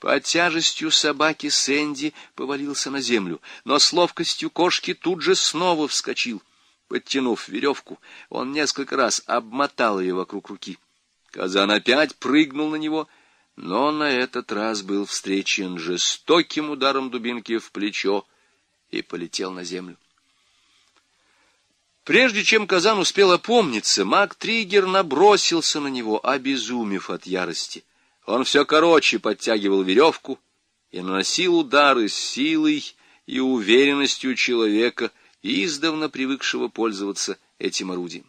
Под тяжестью собаки Сэнди повалился на землю, но с ловкостью кошки тут же снова вскочил. Подтянув веревку, он несколько раз обмотал ее вокруг руки. Казан опять прыгнул на него, но на этот раз был встречен жестоким ударом дубинки в плечо и полетел на землю. Прежде чем Казан успел опомниться, маг Триггер набросился на него, обезумев от ярости. Он все короче подтягивал веревку и наносил удары с силой и уверенностью человека, издавна привыкшего пользоваться этим орудием.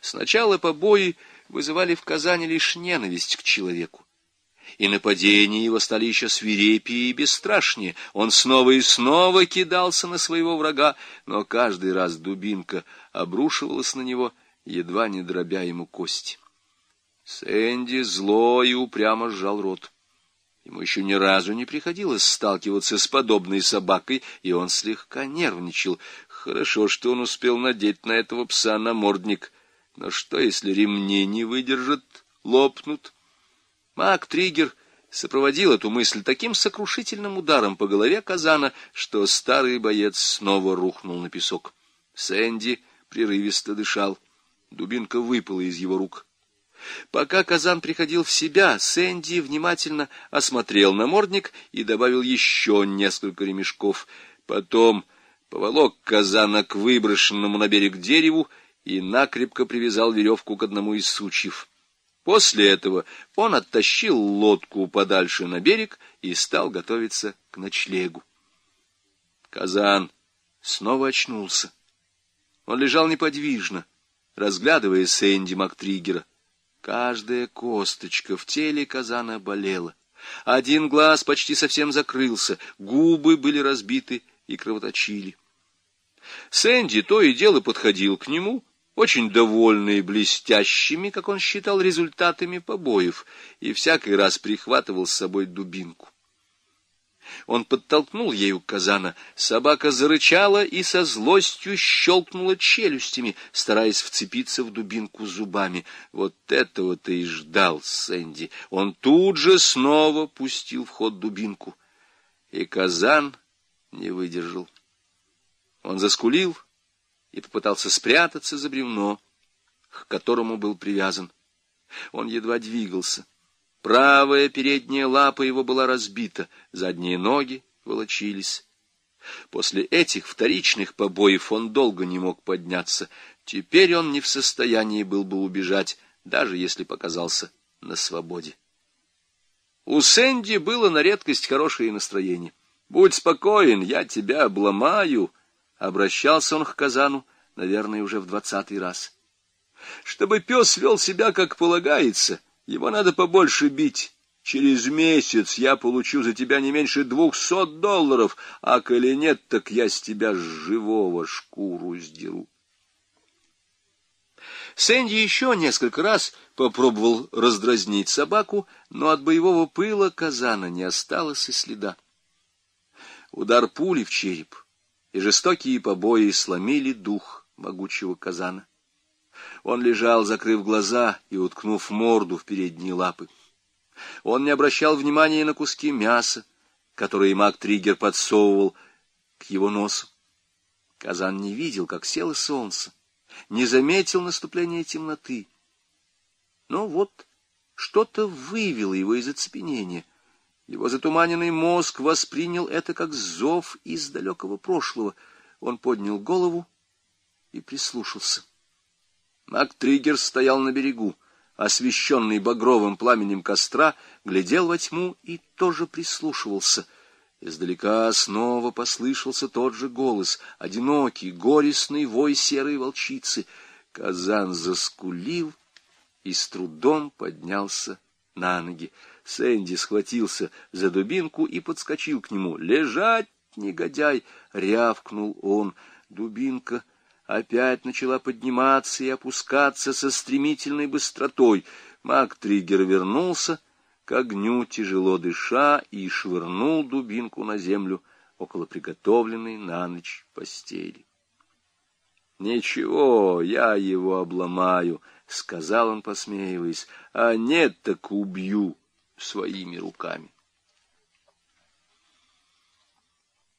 Сначала побои вызывали в Казани лишь ненависть к человеку, и нападения его стали еще свирепее и бесстрашнее. Он снова и снова кидался на своего врага, но каждый раз дубинка обрушивалась на него, едва не дробя ему кости. Сэнди зло и упрямо сжал рот. Ему еще ни разу не приходилось сталкиваться с подобной собакой, и он слегка нервничал. Хорошо, что он успел надеть на этого пса намордник. Но что, если ремни не выдержат, лопнут? Мак Триггер сопроводил эту мысль таким сокрушительным ударом по голове Казана, что старый боец снова рухнул на песок. Сэнди прерывисто дышал. Дубинка выпала из его рук. Пока Казан приходил в себя, Сэнди внимательно осмотрел намордник и добавил еще несколько ремешков. Потом поволок Казана к выброшенному на берег дереву и накрепко привязал веревку к одному из сучьев. После этого он оттащил лодку подальше на берег и стал готовиться к ночлегу. Казан снова очнулся. Он лежал неподвижно, разглядывая Сэнди Мактригера. Каждая косточка в теле казана болела. Один глаз почти совсем закрылся, губы были разбиты и кровоточили. Сэнди то и дело подходил к нему, очень довольный блестящими, как он считал, результатами побоев, и всякий раз прихватывал с собой дубинку. Он подтолкнул ею казана. Собака зарычала и со злостью щелкнула челюстями, стараясь вцепиться в дубинку зубами. Вот этого-то и ждал Сэнди. Он тут же снова пустил в ход дубинку. И казан не выдержал. Он заскулил и попытался спрятаться за бревно, к которому был привязан. Он едва двигался. Правая передняя лапа его была разбита, задние ноги волочились. После этих вторичных побоев он долго не мог подняться. Теперь он не в состоянии был бы убежать, даже если показался на свободе. У Сэнди было на редкость хорошее настроение. «Будь спокоен, я тебя обломаю», — обращался он к Казану, наверное, уже в двадцатый раз. «Чтобы пес вел себя, как полагается», — его надо побольше бить. Через месяц я получу за тебя не меньше двухсот долларов, а коли нет, так я с тебя живого шкуру сдеру. Сэнди еще несколько раз попробовал раздразнить собаку, но от боевого пыла казана не осталось и следа. Удар пули в череп и жестокие побои сломили дух могучего казана. Он лежал, закрыв глаза и уткнув морду в передние лапы. Он не обращал внимания на куски мяса, которые маг Триггер подсовывал к его носу. Казан не видел, как село солнце, не заметил наступления темноты. Но вот что-то вывело его из оцепенения. Его затуманенный мозг воспринял это как зов из далекого прошлого. Он поднял голову и прислушался. Мактриггер стоял на берегу, освещенный багровым пламенем костра, глядел во тьму и тоже прислушивался. Издалека снова послышался тот же голос, одинокий, горестный вой серой волчицы. Казан заскулил и с трудом поднялся на ноги. Сэнди схватился за дубинку и подскочил к нему. «Лежать, негодяй!» — рявкнул он. Дубинка — опять начала подниматься и опускаться со стремительной быстротой. Маг Триггер вернулся к огню, тяжело дыша, и швырнул дубинку на землю около приготовленной на ночь постели. «Ничего, я его обломаю», — сказал он, посмеиваясь, — «а нет, так убью своими руками».